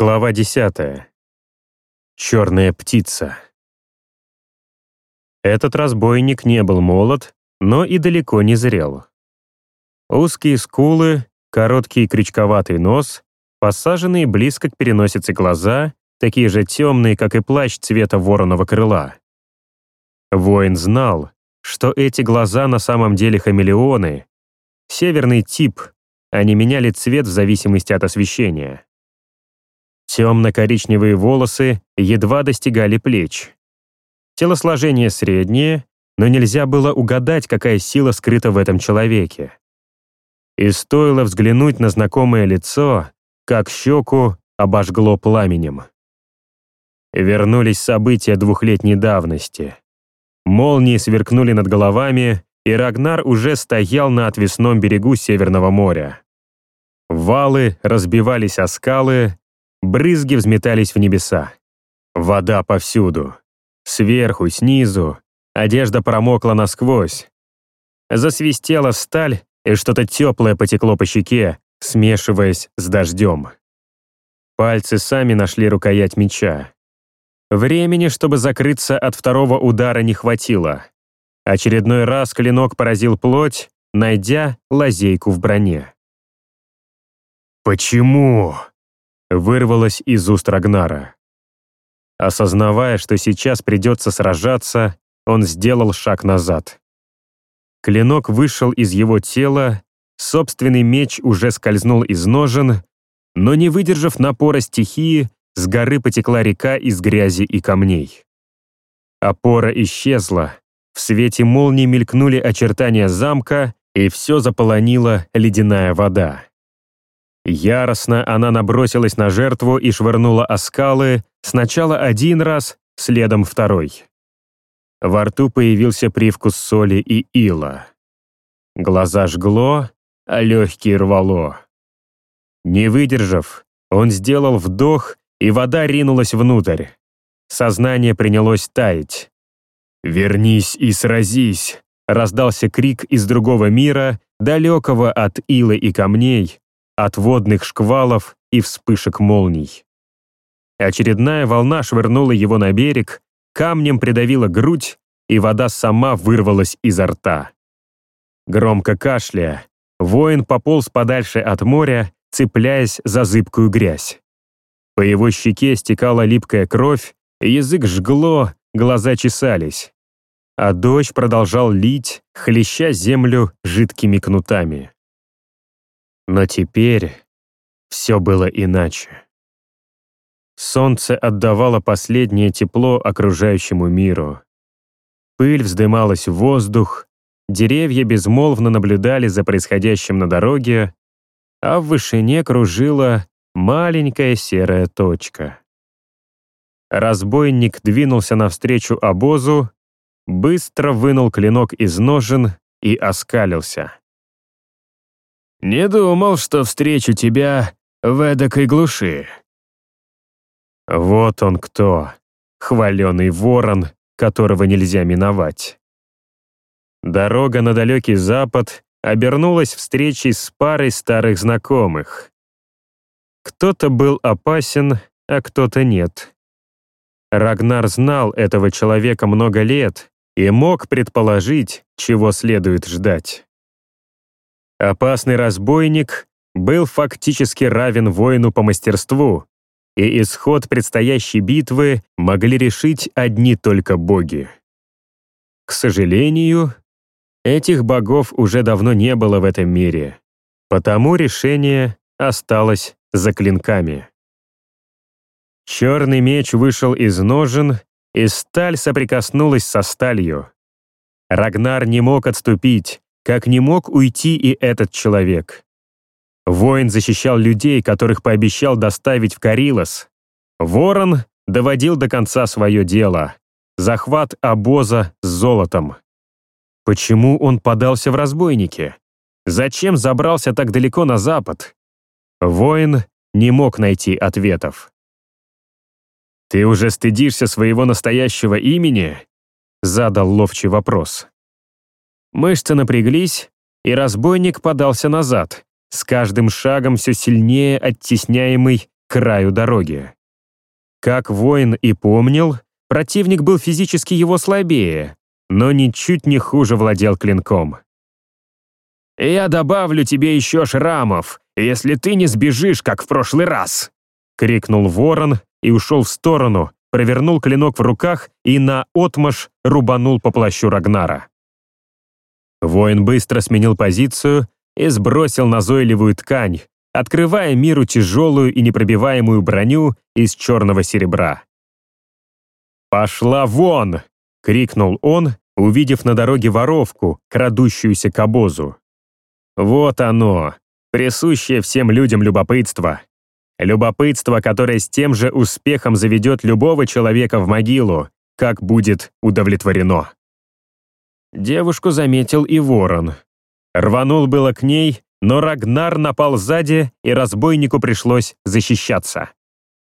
Глава 10. Черная птица. Этот разбойник не был молод, но и далеко не зрел. Узкие скулы, короткий крючковатый нос, посаженные близко к переносице глаза, такие же темные, как и плащ цвета вороного крыла. Воин знал, что эти глаза на самом деле хамелеоны, северный тип, они меняли цвет в зависимости от освещения. Темно-коричневые волосы едва достигали плеч. Телосложение среднее, но нельзя было угадать, какая сила скрыта в этом человеке. И стоило взглянуть на знакомое лицо, как щеку обожгло пламенем. Вернулись события двухлетней давности. Молнии сверкнули над головами, и Рагнар уже стоял на отвесном берегу Северного моря. Валы разбивались о скалы, Брызги взметались в небеса. Вода повсюду. Сверху, снизу. Одежда промокла насквозь. Засвистела сталь, и что-то теплое потекло по щеке, смешиваясь с дождем. Пальцы сами нашли рукоять меча. Времени, чтобы закрыться от второго удара, не хватило. Очередной раз клинок поразил плоть, найдя лазейку в броне. «Почему?» Вырвалось из уст Рагнара. Осознавая, что сейчас придется сражаться, он сделал шаг назад. Клинок вышел из его тела, собственный меч уже скользнул из ножен, но не выдержав напора стихии, с горы потекла река из грязи и камней. Опора исчезла, в свете молнии мелькнули очертания замка, и все заполонила ледяная вода. Яростно она набросилась на жертву и швырнула о скалы сначала один раз, следом второй. Во рту появился привкус соли и ила. Глаза жгло, а легкие рвало. Не выдержав, он сделал вдох, и вода ринулась внутрь. Сознание принялось таять. «Вернись и сразись!» — раздался крик из другого мира, далекого от илы и камней, от водных шквалов и вспышек молний. Очередная волна швырнула его на берег, камнем придавила грудь, и вода сама вырвалась изо рта. Громко кашляя, воин пополз подальше от моря, цепляясь за зыбкую грязь. По его щеке стекала липкая кровь, язык жгло, глаза чесались. А дождь продолжал лить, хлеща землю жидкими кнутами. Но теперь все было иначе. Солнце отдавало последнее тепло окружающему миру. Пыль вздымалась в воздух, деревья безмолвно наблюдали за происходящим на дороге, а в вышине кружила маленькая серая точка. Разбойник двинулся навстречу обозу, быстро вынул клинок из ножен и оскалился. Не думал, что встречу тебя в эдакой глуши. Вот он кто, хваленый ворон, которого нельзя миновать. Дорога на далекий запад обернулась встречей с парой старых знакомых. Кто-то был опасен, а кто-то нет. Рагнар знал этого человека много лет и мог предположить, чего следует ждать. Опасный разбойник был фактически равен воину по мастерству, и исход предстоящей битвы могли решить одни только боги. К сожалению, этих богов уже давно не было в этом мире, потому решение осталось за клинками. Черный меч вышел из ножен, и сталь соприкоснулась со сталью. Рагнар не мог отступить, как не мог уйти и этот человек. Воин защищал людей, которых пообещал доставить в Карилос. Ворон доводил до конца свое дело. Захват обоза с золотом. Почему он подался в разбойники? Зачем забрался так далеко на запад? Воин не мог найти ответов. «Ты уже стыдишься своего настоящего имени?» Задал ловчий вопрос. Мышцы напряглись, и разбойник подался назад, с каждым шагом все сильнее оттесняемый к краю дороги. Как воин и помнил, противник был физически его слабее, но ничуть не хуже владел клинком. «Я добавлю тебе еще шрамов, если ты не сбежишь, как в прошлый раз!» — крикнул ворон и ушел в сторону, провернул клинок в руках и на отмаш рубанул по плащу Рагнара. Воин быстро сменил позицию и сбросил назойливую ткань, открывая миру тяжелую и непробиваемую броню из черного серебра. «Пошла вон!» — крикнул он, увидев на дороге воровку, крадущуюся к обозу. «Вот оно, присущее всем людям любопытство. Любопытство, которое с тем же успехом заведет любого человека в могилу, как будет удовлетворено». Девушку заметил и ворон. Рванул было к ней, но Рагнар напал сзади, и разбойнику пришлось защищаться.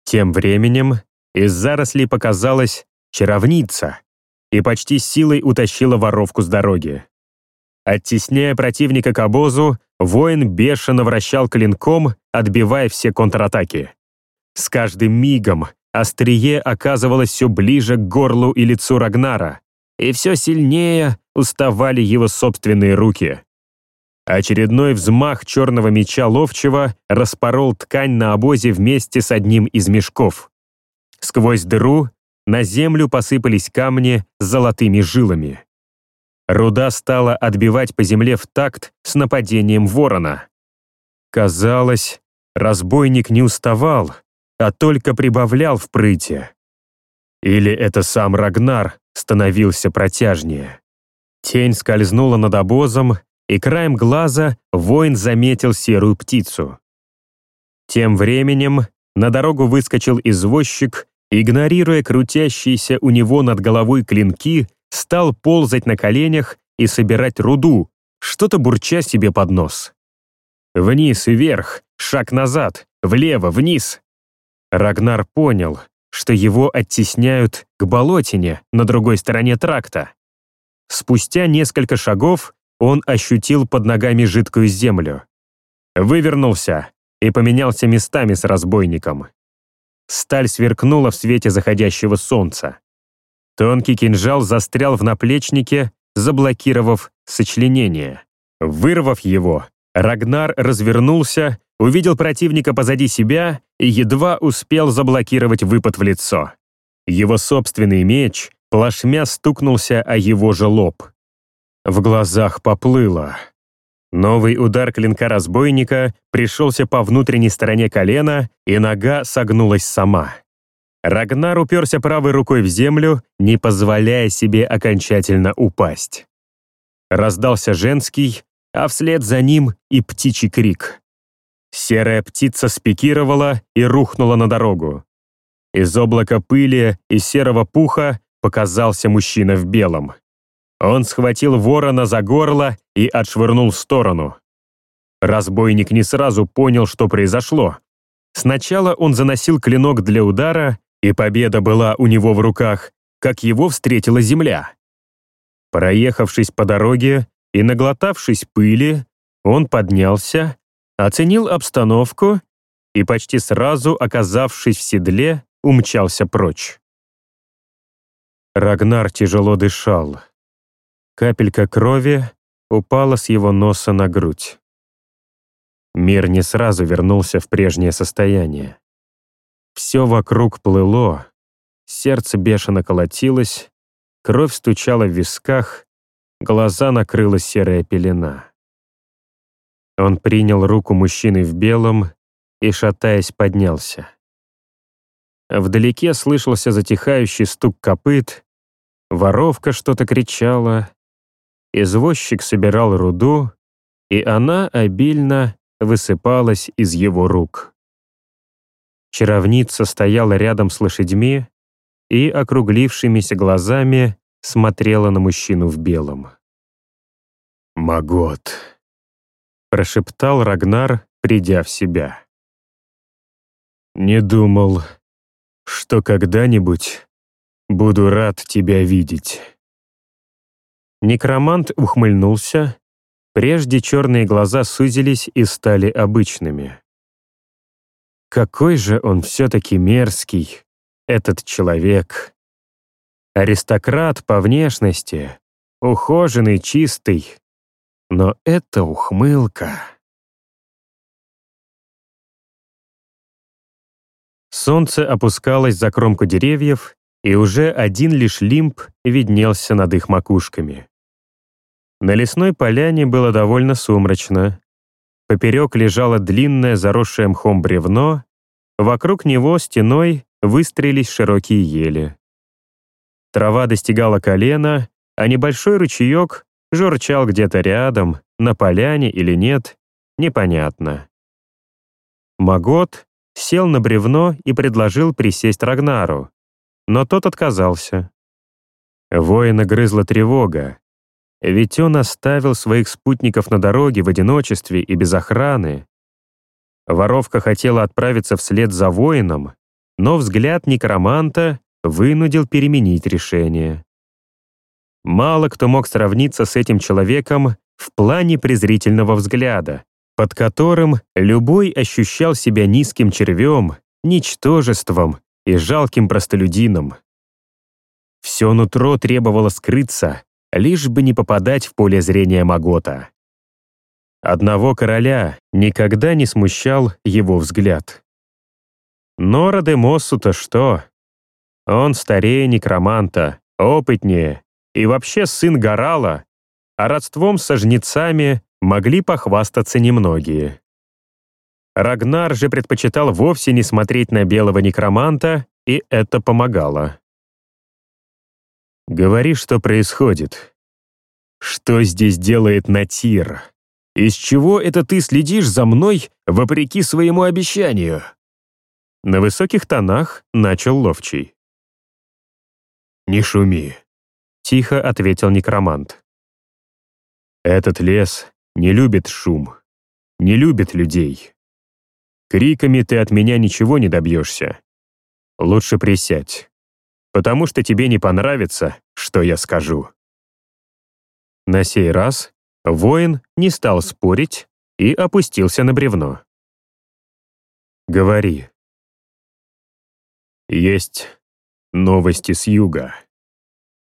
Тем временем из зарослей показалась чаровница и почти силой утащила воровку с дороги. Оттесняя противника к обозу, воин бешено вращал клинком, отбивая все контратаки. С каждым мигом острие оказывалось все ближе к горлу и лицу Рагнара, и все сильнее уставали его собственные руки. Очередной взмах черного меча ловчего распорол ткань на обозе вместе с одним из мешков. Сквозь дыру на землю посыпались камни с золотыми жилами. Руда стала отбивать по земле в такт с нападением ворона. Казалось, разбойник не уставал, а только прибавлял в прыте. Или это сам Рагнар становился протяжнее. Тень скользнула над обозом, и краем глаза воин заметил серую птицу. Тем временем на дорогу выскочил извозчик, игнорируя крутящиеся у него над головой клинки, стал ползать на коленях и собирать руду, что-то бурча себе под нос. Вниз и вверх, шаг назад, влево, вниз. Рагнар понял, что его оттесняют к болотине на другой стороне тракта. Спустя несколько шагов он ощутил под ногами жидкую землю. Вывернулся и поменялся местами с разбойником. Сталь сверкнула в свете заходящего солнца. Тонкий кинжал застрял в наплечнике, заблокировав сочленение. Вырвав его, Рагнар развернулся, увидел противника позади себя и едва успел заблокировать выпад в лицо. Его собственный меч плашмя стукнулся о его же лоб. В глазах поплыло. Новый удар клинка разбойника пришелся по внутренней стороне колена, и нога согнулась сама. Рагнар уперся правой рукой в землю, не позволяя себе окончательно упасть. Раздался женский, а вслед за ним и птичий крик. Серая птица спикировала и рухнула на дорогу. Из облака пыли и серого пуха показался мужчина в белом. Он схватил ворона за горло и отшвырнул в сторону. Разбойник не сразу понял, что произошло. Сначала он заносил клинок для удара, и победа была у него в руках, как его встретила земля. Проехавшись по дороге и наглотавшись пыли, он поднялся, оценил обстановку и почти сразу, оказавшись в седле, умчался прочь. Рагнар тяжело дышал. Капелька крови упала с его носа на грудь. Мир не сразу вернулся в прежнее состояние. Все вокруг плыло, сердце бешено колотилось, кровь стучала в висках, глаза накрыла серая пелена. Он принял руку мужчины в белом и, шатаясь, поднялся. Вдалеке слышался затихающий стук копыт, воровка что-то кричала, Извозчик собирал руду, и она обильно высыпалась из его рук. Чаровница стояла рядом с лошадьми и округлившимися глазами смотрела на мужчину в белом. «Магот», — прошептал Рагнар, придя в себя. «Не думал, что когда-нибудь буду рад тебя видеть». Некромант ухмыльнулся. Прежде черные глаза сузились и стали обычными. какой же он все-таки мерзкий, этот человек. Аристократ по внешности, ухоженный, чистый. Но это ухмылка. Солнце опускалось за кромку деревьев, и уже один лишь лимб виднелся над их макушками. На лесной поляне было довольно сумрачно. Поперек лежало длинное заросшее мхом бревно, вокруг него стеной выстрелились широкие ели. Трава достигала колена, а небольшой ручеек журчал где-то рядом, на поляне или нет, непонятно. Магот сел на бревно и предложил присесть Рагнару, но тот отказался. Воина грызла тревога, ведь он оставил своих спутников на дороге в одиночестве и без охраны. Воровка хотела отправиться вслед за воином, но взгляд некроманта вынудил переменить решение. Мало кто мог сравниться с этим человеком в плане презрительного взгляда, под которым любой ощущал себя низким червем, ничтожеством и жалким простолюдином. Все нутро требовало скрыться, лишь бы не попадать в поле зрения Магота. Одного короля никогда не смущал его взгляд. Нора де Моссу-то что? Он старее некроманта, опытнее и вообще сын Горала, а родством со жнецами могли похвастаться немногие. Рагнар же предпочитал вовсе не смотреть на белого некроманта, и это помогало. «Говори, что происходит. Что здесь делает Натир? Из чего это ты следишь за мной, вопреки своему обещанию?» На высоких тонах начал Ловчий. «Не шуми», — тихо ответил некромант. «Этот лес не любит шум, не любит людей. Криками ты от меня ничего не добьешься. Лучше присядь потому что тебе не понравится, что я скажу». На сей раз воин не стал спорить и опустился на бревно. «Говори». «Есть новости с юга.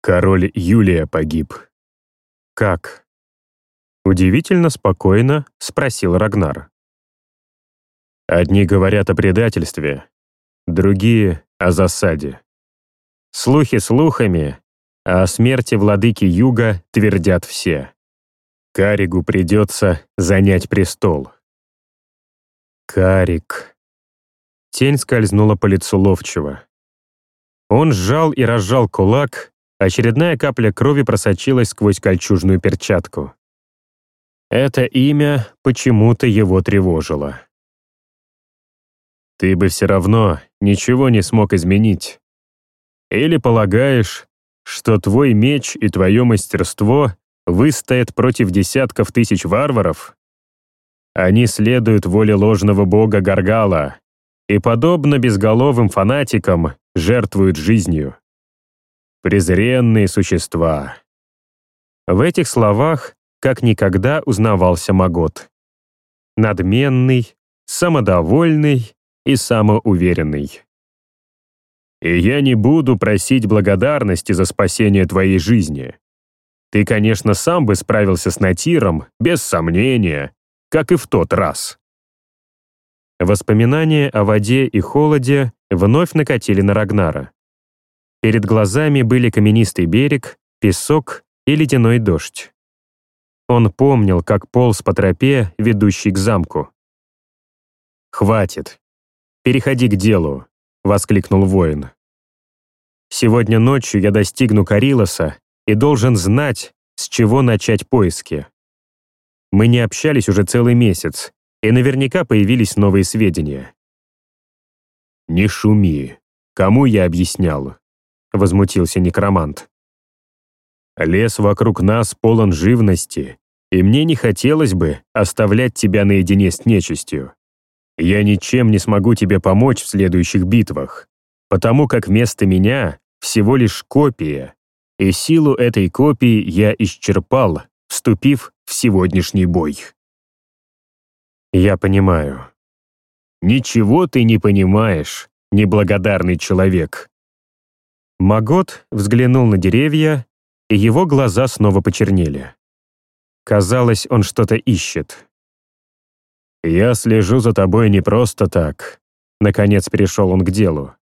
Король Юлия погиб». «Как?» Удивительно спокойно спросил Рагнар. Одни говорят о предательстве, другие — о засаде. Слухи слухами, а о смерти владыки Юга твердят все. Каригу придется занять престол. Карик. Тень скользнула по лицу ловчего. Он сжал и разжал кулак, очередная капля крови просочилась сквозь кольчужную перчатку. Это имя почему-то его тревожило. «Ты бы все равно ничего не смог изменить. Или полагаешь, что твой меч и твое мастерство выстоят против десятков тысяч варваров? Они следуют воле ложного бога Гаргала и, подобно безголовым фанатикам, жертвуют жизнью. Презренные существа. В этих словах как никогда узнавался Магот. Надменный, самодовольный и самоуверенный. И я не буду просить благодарности за спасение твоей жизни. Ты, конечно, сам бы справился с Натиром, без сомнения, как и в тот раз. Воспоминания о воде и холоде вновь накатили на Рагнара. Перед глазами были каменистый берег, песок и ледяной дождь. Он помнил, как полз по тропе, ведущей к замку. «Хватит. Переходи к делу воскликнул воин. «Сегодня ночью я достигну Карилоса и должен знать, с чего начать поиски. Мы не общались уже целый месяц, и наверняка появились новые сведения». «Не шуми. Кому я объяснял?» — возмутился некромант. «Лес вокруг нас полон живности, и мне не хотелось бы оставлять тебя наедине с нечистью. Я ничем не смогу тебе помочь в следующих битвах, потому как вместо меня всего лишь копия, и силу этой копии я исчерпал, вступив в сегодняшний бой. Я понимаю. Ничего ты не понимаешь, неблагодарный человек». Магот взглянул на деревья, и его глаза снова почернели. Казалось, он что-то ищет. «Я слежу за тобой не просто так», — наконец перешел он к делу.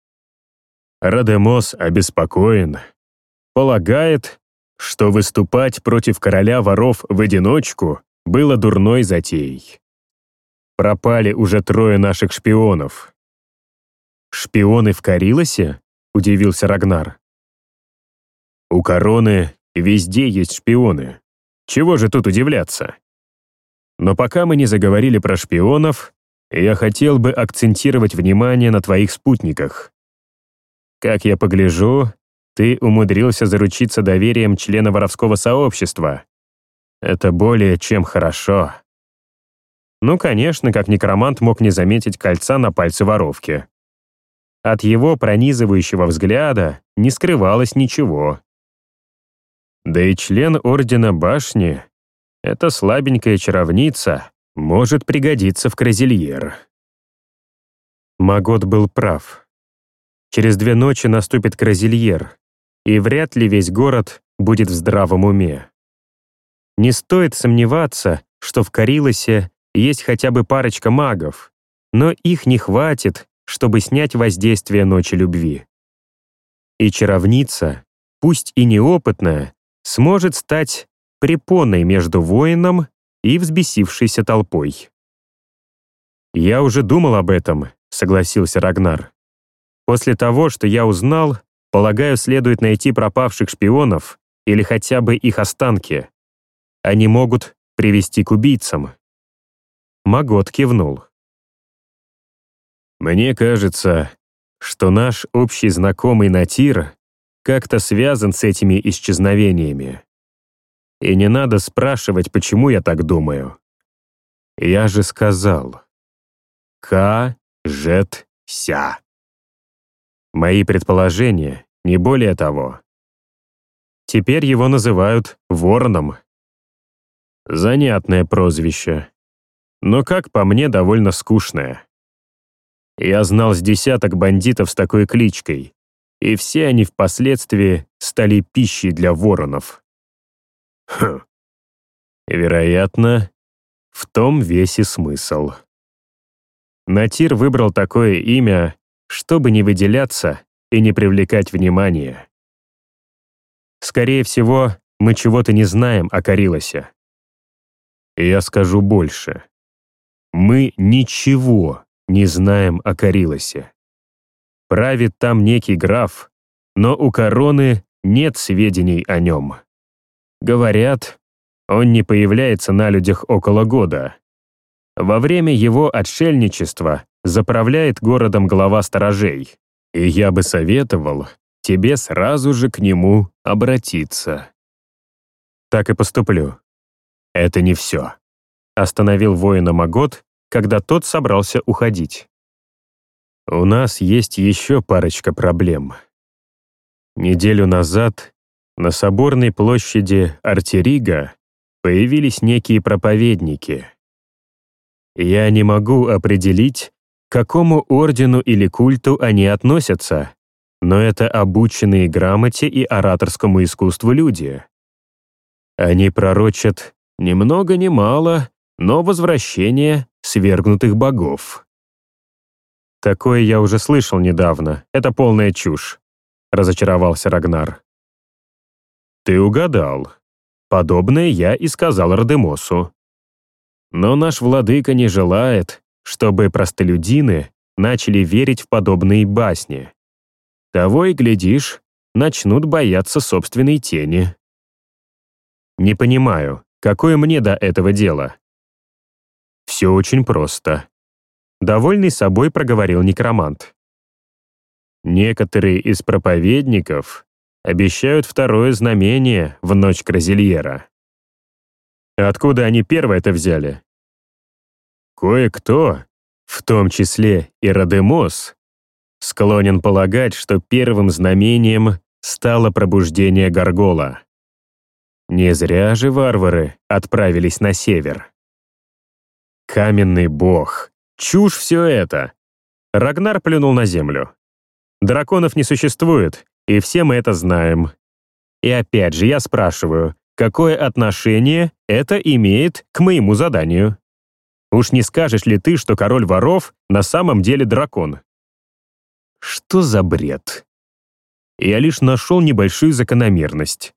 Радемос обеспокоен. Полагает, что выступать против короля воров в одиночку было дурной затеей. Пропали уже трое наших шпионов. «Шпионы в Карилосе?» — удивился Рагнар. «У короны везде есть шпионы. Чего же тут удивляться? Но пока мы не заговорили про шпионов, я хотел бы акцентировать внимание на твоих спутниках. Как я погляжу, ты умудрился заручиться доверием члена воровского сообщества. Это более чем хорошо. Ну, конечно, как некромант мог не заметить кольца на пальце воровки. От его пронизывающего взгляда не скрывалось ничего. Да и член Ордена Башни, эта слабенькая чаровница, может пригодиться в Кразильер. Магот был прав. Через две ночи наступит Кразильер, и вряд ли весь город будет в здравом уме. Не стоит сомневаться, что в Карилосе есть хотя бы парочка магов, но их не хватит, чтобы снять воздействие ночи любви. И чаровница, пусть и неопытная, сможет стать препоной между воином и взбесившейся толпой. «Я уже думал об этом», — согласился Рагнар. «После того, что я узнал, полагаю, следует найти пропавших шпионов или хотя бы их останки. Они могут привести к убийцам». Магот кивнул. «Мне кажется, что наш общий знакомый Натир как-то связан с этими исчезновениями. И не надо спрашивать, почему я так думаю. Я же сказал. К-жет-ся. Мои предположения, не более того. Теперь его называют Вороном. Занятное прозвище. Но, как по мне, довольно скучное. Я знал с десяток бандитов с такой кличкой, и все они впоследствии стали пищей для воронов. Хм. Вероятно, в том весь и смысл. Натир выбрал такое имя, чтобы не выделяться и не привлекать внимания. Скорее всего, мы чего-то не знаем о Карилосе. Я скажу больше. Мы ничего не знаем о Карилосе. Правит там некий граф, но у короны нет сведений о нем. Говорят, он не появляется на людях около года. Во время его отшельничества заправляет городом глава сторожей, и я бы советовал тебе сразу же к нему обратиться. Так и поступлю. Это не все. Остановил воина Магот, когда тот собрался уходить. У нас есть еще парочка проблем. Неделю назад на соборной площади Артерига появились некие проповедники. Я не могу определить, к какому ордену или культу они относятся, но это обученные грамоте и ораторскому искусству люди. Они пророчат ни много ни мало, но возвращение свергнутых богов. Такое я уже слышал недавно, это полная чушь, разочаровался Рагнар. Ты угадал. Подобное я и сказал Радемосу. Но наш владыка не желает, чтобы простолюдины начали верить в подобные басни. Того и глядишь, начнут бояться собственной тени. Не понимаю, какое мне до этого дело? Все очень просто. Довольный собой проговорил некромант. Некоторые из проповедников обещают второе знамение в ночь Кразильера. Откуда они первое-то взяли? Кое-кто, в том числе и Радемос, склонен полагать, что первым знамением стало пробуждение Гаргола. Не зря же варвары отправились на север. Каменный бог, Чушь все это. Рагнар плюнул на землю. Драконов не существует, и все мы это знаем. И опять же, я спрашиваю, какое отношение это имеет к моему заданию? Уж не скажешь ли ты, что король воров на самом деле дракон? Что за бред? Я лишь нашел небольшую закономерность.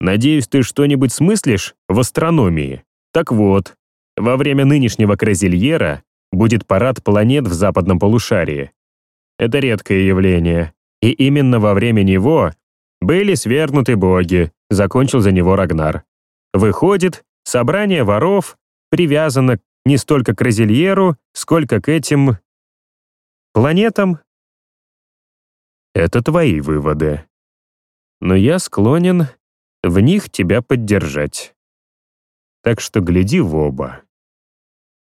Надеюсь, ты что-нибудь смыслишь в астрономии? Так вот, во время нынешнего Кразильера будет парад планет в западном полушарии. Это редкое явление, и именно во время него были свергнуты боги, закончил за него Рагнар. Выходит, собрание воров привязано не столько к Розельеру, сколько к этим... планетам? Это твои выводы. Но я склонен в них тебя поддержать. Так что гляди в оба.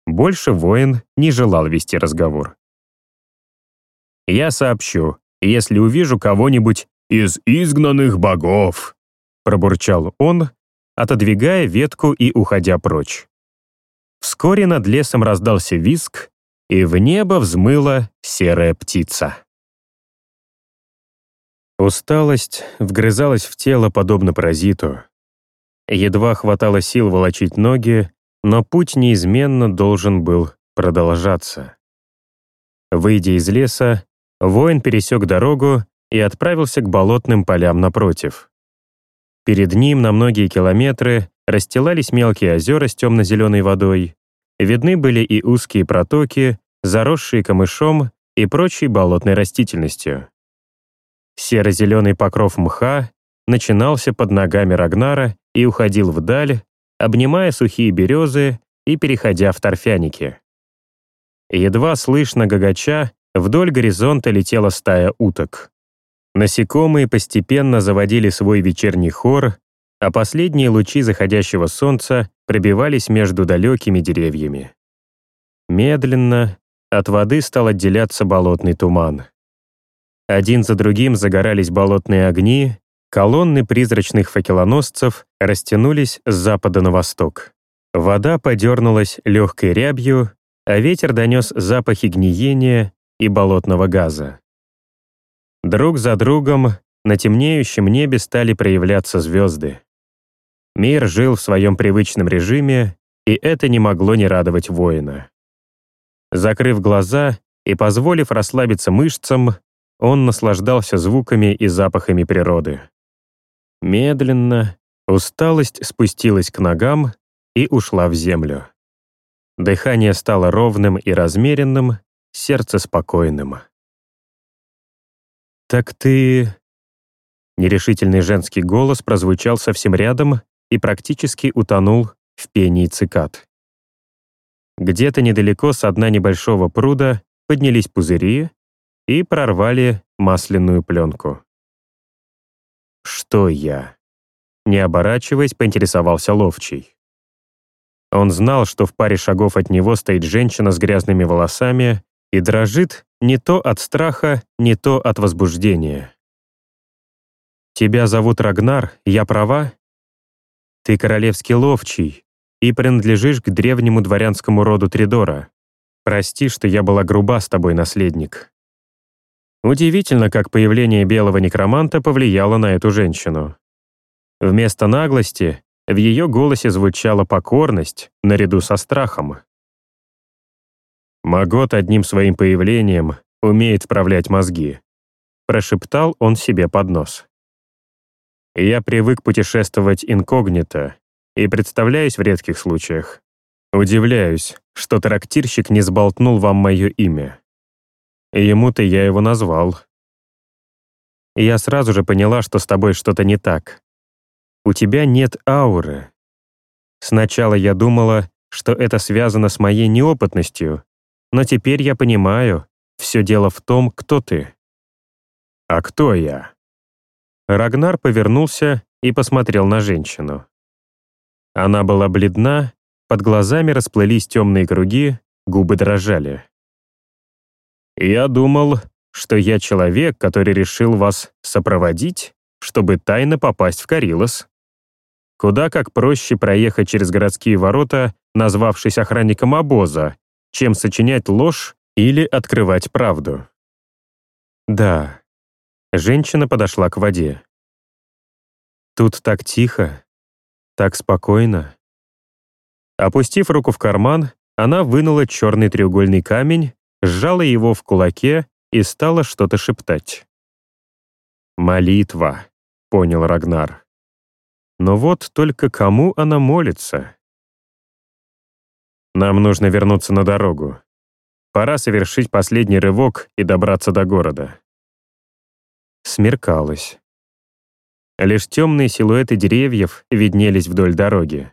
Больше воин не желал вести разговор. Я сообщу, если увижу кого-нибудь из изгнанных богов, пробурчал он, отодвигая ветку и уходя прочь. Вскоре над лесом раздался виск, и в небо взмыла серая птица. Усталость вгрызалась в тело подобно паразиту. Едва хватало сил волочить ноги, но путь неизменно должен был продолжаться. Выйдя из леса, воин пересек дорогу и отправился к болотным полям напротив. Перед ним на многие километры расстилались мелкие озера с темно-зеленой водой, видны были и узкие протоки, заросшие камышом и прочей болотной растительностью. Серо-зеленый покров мха начинался под ногами Рагнара и уходил вдаль, обнимая сухие березы и переходя в торфяники. Едва слышно гагача, вдоль горизонта летела стая уток. Насекомые постепенно заводили свой вечерний хор, а последние лучи заходящего солнца пробивались между далекими деревьями. Медленно от воды стал отделяться болотный туман. Один за другим загорались болотные огни, колонны призрачных факелоносцев растянулись с запада на восток. Вода подернулась легкой рябью, а ветер донес запахи гниения и болотного газа. Друг за другом на темнеющем небе стали проявляться звезды. Мир жил в своем привычном режиме, и это не могло не радовать воина. Закрыв глаза и позволив расслабиться мышцам, он наслаждался звуками и запахами природы. Медленно усталость спустилась к ногам и ушла в землю. Дыхание стало ровным и размеренным, сердце спокойным. «Так ты...» Нерешительный женский голос прозвучал совсем рядом и практически утонул в пении цикад. Где-то недалеко с дна небольшого пруда поднялись пузыри, и прорвали масляную пленку. «Что я?» Не оборачиваясь, поинтересовался Ловчий. Он знал, что в паре шагов от него стоит женщина с грязными волосами и дрожит не то от страха, не то от возбуждения. «Тебя зовут Рагнар, я права?» «Ты королевский ловчий и принадлежишь к древнему дворянскому роду Тридора. Прости, что я была груба с тобой, наследник». Удивительно, как появление белого некроманта повлияло на эту женщину. Вместо наглости в ее голосе звучала покорность наряду со страхом. «Магот одним своим появлением умеет вправлять мозги», прошептал он себе под нос. «Я привык путешествовать инкогнито и представляюсь в редких случаях. Удивляюсь, что трактирщик не сболтнул вам мое имя. Ему-то я его назвал. Я сразу же поняла, что с тобой что-то не так. У тебя нет ауры. Сначала я думала, что это связано с моей неопытностью, но теперь я понимаю, все дело в том, кто ты. А кто я? Рагнар повернулся и посмотрел на женщину. Она была бледна, под глазами расплылись темные круги, губы дрожали. «Я думал, что я человек, который решил вас сопроводить, чтобы тайно попасть в Карилос. Куда как проще проехать через городские ворота, назвавшись охранником обоза, чем сочинять ложь или открывать правду. Да. Женщина подошла к воде. Тут так тихо, так спокойно. Опустив руку в карман, она вынула черный треугольный камень, сжала его в кулаке и стала что-то шептать. «Молитва», — понял Рагнар. Но вот только кому она молится? Нам нужно вернуться на дорогу. Пора совершить последний рывок и добраться до города. Смеркалось. Лишь темные силуэты деревьев виднелись вдоль дороги.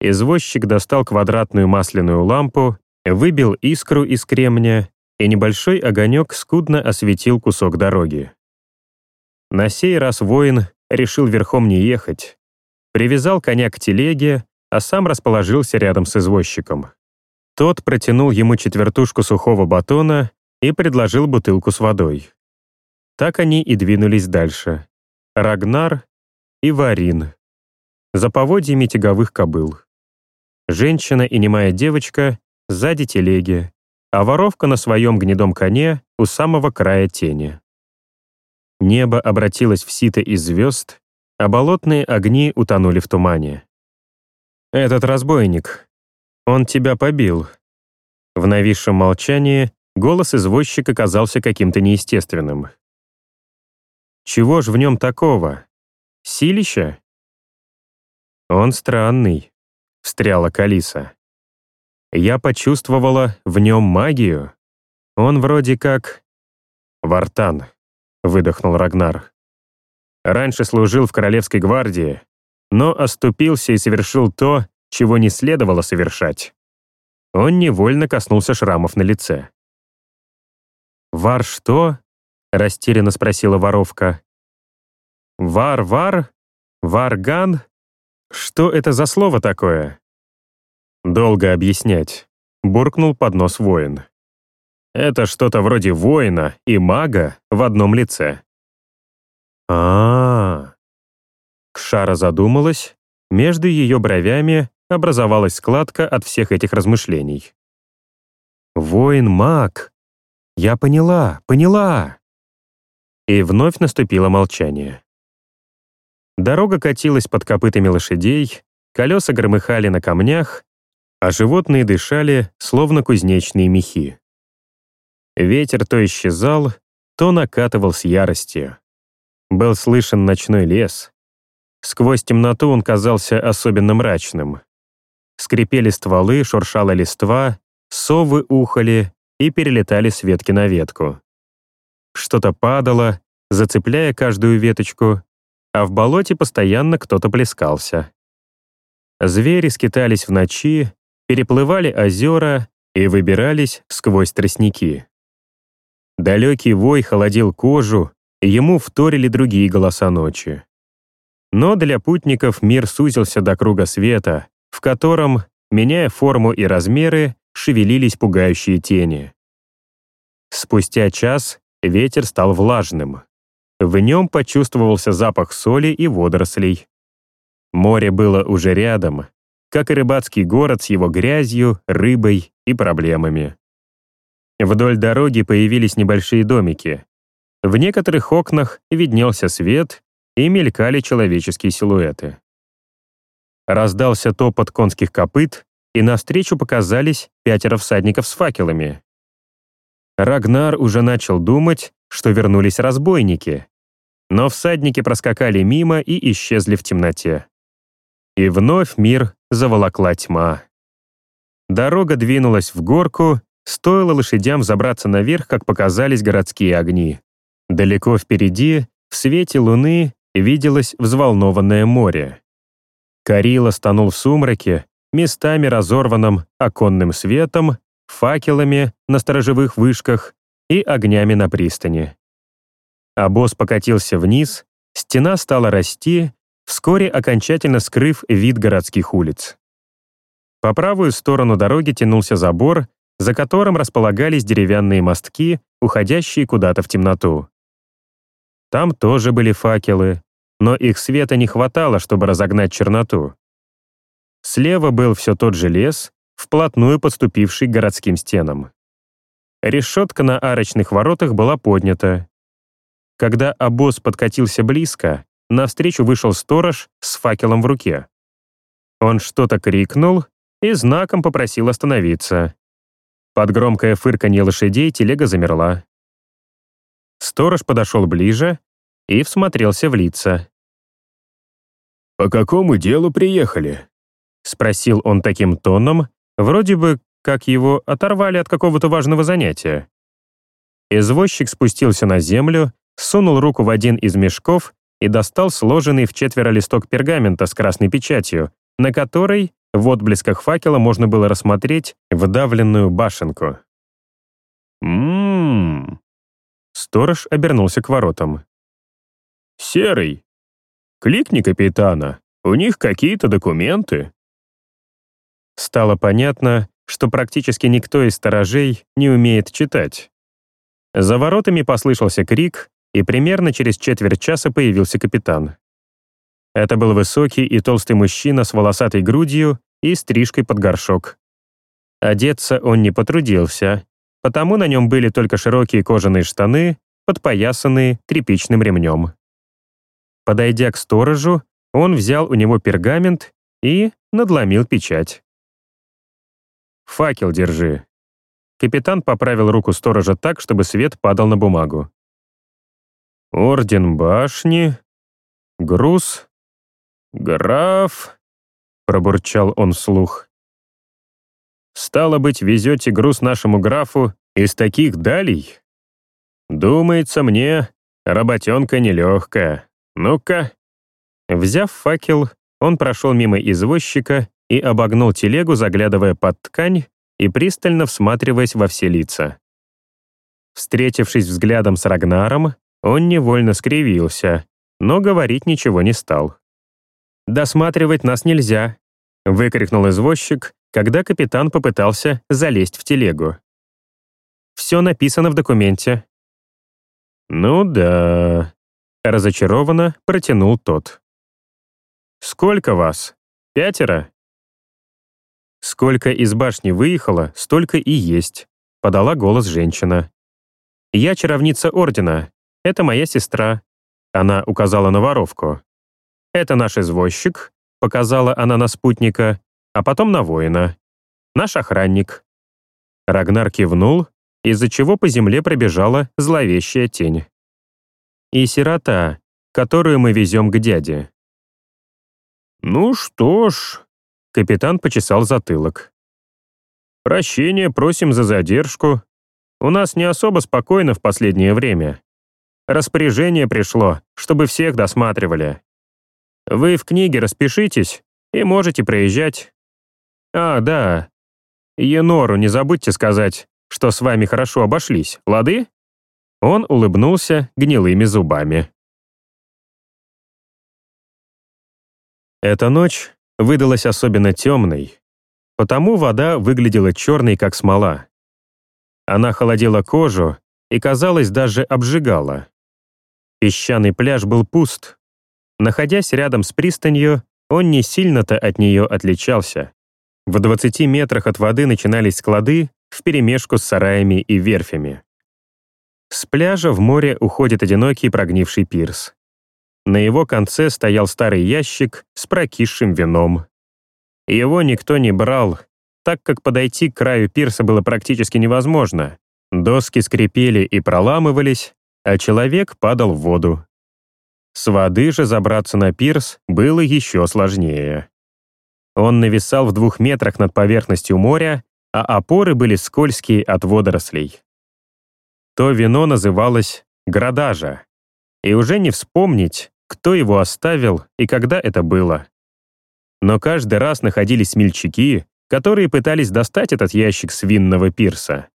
Извозчик достал квадратную масляную лампу, выбил искру из кремня, и небольшой огонек скудно осветил кусок дороги. На сей раз воин решил верхом не ехать. Привязал коня к телеге, а сам расположился рядом с извозчиком. Тот протянул ему четвертушку сухого батона и предложил бутылку с водой. Так они и двинулись дальше. Рагнар и Варин. За поводьями тяговых кобыл. Женщина и немая девочка сзади телеги, а воровка на своем гнедом коне у самого края тени. Небо обратилось в сито из звезд, а болотные огни утонули в тумане. «Этот разбойник. Он тебя побил». В нависшем молчании голос извозчика казался каким-то неестественным. «Чего ж в нем такого? Силища?» «Он странный», — встряла Калиса. «Я почувствовала в нем магию. Он вроде как...» «Вартан», — выдохнул Рагнар. «Раньше служил в Королевской гвардии, но оступился и совершил то, чего не следовало совершать». Он невольно коснулся шрамов на лице. «Вар что?» — растерянно спросила воровка. «Вар-вар? Варган? Что это за слово такое?» «Долго объяснять», — буркнул под нос воин. Это что-то вроде воина и мага в одном лице. а а, -а. Кшара задумалась, между ее бровями образовалась складка от всех этих размышлений. «Воин-маг! Я поняла, поняла!» И вновь наступило молчание. Дорога катилась под копытами лошадей, колеса громыхали на камнях, а животные дышали, словно кузнечные мехи. Ветер то исчезал, то накатывал с яростью. Был слышен ночной лес. Сквозь темноту он казался особенно мрачным. Скрипели стволы, шуршала листва, совы ухали и перелетали с ветки на ветку. Что-то падало, зацепляя каждую веточку, а в болоте постоянно кто-то плескался. Звери скитались в ночи, переплывали озера и выбирались сквозь тростники. Далекий вой холодил кожу, ему вторили другие голоса ночи. Но для путников мир сузился до круга света, в котором, меняя форму и размеры, шевелились пугающие тени. Спустя час ветер стал влажным. В нем почувствовался запах соли и водорослей. Море было уже рядом, как и рыбацкий город с его грязью, рыбой и проблемами. Вдоль дороги появились небольшие домики. В некоторых окнах виднелся свет и мелькали человеческие силуэты. Раздался топот конских копыт, и навстречу показались пятеро всадников с факелами. Рагнар уже начал думать, что вернулись разбойники, но всадники проскакали мимо и исчезли в темноте. И вновь мир заволокла тьма. Дорога двинулась в горку, Стоило лошадям забраться наверх, как показались городские огни. Далеко впереди, в свете луны, виделось взволнованное море. Карила стонул в сумраке, местами разорванном оконным светом, факелами на сторожевых вышках и огнями на пристани. Босс покатился вниз, стена стала расти, вскоре окончательно скрыв вид городских улиц. По правую сторону дороги тянулся забор, за которым располагались деревянные мостки, уходящие куда-то в темноту. Там тоже были факелы, но их света не хватало, чтобы разогнать черноту. Слева был все тот же лес, вплотную подступивший к городским стенам. Решетка на арочных воротах была поднята. Когда обоз подкатился близко, навстречу вышел сторож с факелом в руке. Он что-то крикнул и знаком попросил остановиться. Под громкое фырканье лошадей телега замерла. Сторож подошел ближе и всмотрелся в лица. «По какому делу приехали?» — спросил он таким тоном, вроде бы как его оторвали от какого-то важного занятия. Извозчик спустился на землю, сунул руку в один из мешков и достал сложенный в четверо листок пергамента с красной печатью, на которой в отблесках факела можно было рассмотреть вдавленную башенку. «М-м-м!» Сторож обернулся к воротам. «Серый, кликни капитана, у них какие-то документы». Стало понятно, что практически никто из сторожей не умеет читать. За воротами послышался крик, и примерно через четверть часа появился капитан. Это был высокий и толстый мужчина с волосатой грудью и стрижкой под горшок. Одеться он не потрудился, потому на нем были только широкие кожаные штаны, подпоясанные тряпичным ремнем. Подойдя к сторожу, он взял у него пергамент и надломил печать. «Факел держи». Капитан поправил руку сторожа так, чтобы свет падал на бумагу. «Орден башни, груз, граф», — пробурчал он вслух. «Стало быть, везете груз нашему графу из таких далей? Думается мне, работенка нелегкая. Ну-ка». Взяв факел, он прошел мимо извозчика и обогнул телегу, заглядывая под ткань и пристально всматриваясь во все лица. Встретившись взглядом с Рагнаром, он невольно скривился, но говорить ничего не стал. «Досматривать нас нельзя», — выкрикнул извозчик, когда капитан попытался залезть в телегу. «Все написано в документе». «Ну да», — разочарованно протянул тот. «Сколько вас? Пятеро?» «Сколько из башни выехало, столько и есть», — подала голос женщина. «Я чаровница Ордена. Это моя сестра». Она указала на воровку. «Это наш извозчик», — показала она на спутника, а потом на воина. «Наш охранник». Рагнар кивнул, из-за чего по земле пробежала зловещая тень. «И сирота, которую мы везем к дяде». «Ну что ж», Капитан почесал затылок. «Прощения просим за задержку. У нас не особо спокойно в последнее время. Распоряжение пришло, чтобы всех досматривали. Вы в книге распишитесь и можете проезжать. А, да. Енору не забудьте сказать, что с вами хорошо обошлись, лады?» Он улыбнулся гнилыми зубами. Эта ночь выдалась особенно темной, потому вода выглядела черной, как смола. Она холодила кожу и, казалось, даже обжигала. Песчаный пляж был пуст. Находясь рядом с пристанью, он не сильно-то от нее отличался. В 20 метрах от воды начинались склады вперемешку с сараями и верфями. С пляжа в море уходит одинокий прогнивший пирс. На его конце стоял старый ящик с прокисшим вином. Его никто не брал, так как подойти к краю пирса было практически невозможно. Доски скрипели и проламывались, а человек падал в воду. С воды же забраться на пирс было еще сложнее. Он нависал в двух метрах над поверхностью моря, а опоры были скользкие от водорослей. То вино называлось «градажа», и уже не вспомнить, кто его оставил и когда это было. Но каждый раз находились смельчаки, которые пытались достать этот ящик с винного пирса.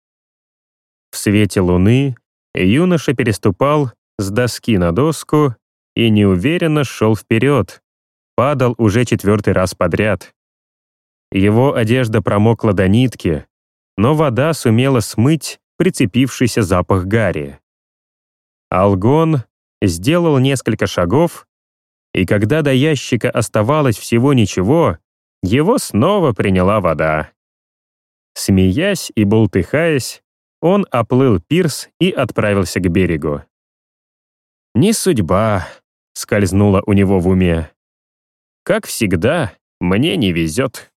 В свете луны юноша переступал с доски на доску и неуверенно шел вперед, падал уже четвертый раз подряд. Его одежда промокла до нитки, но вода сумела смыть прицепившийся запах гари. Алгон сделал несколько шагов, и когда до ящика оставалось всего ничего, его снова приняла вода. Смеясь и болтыхаясь, он оплыл пирс и отправился к берегу. «Не судьба», — скользнула у него в уме. «Как всегда, мне не везет».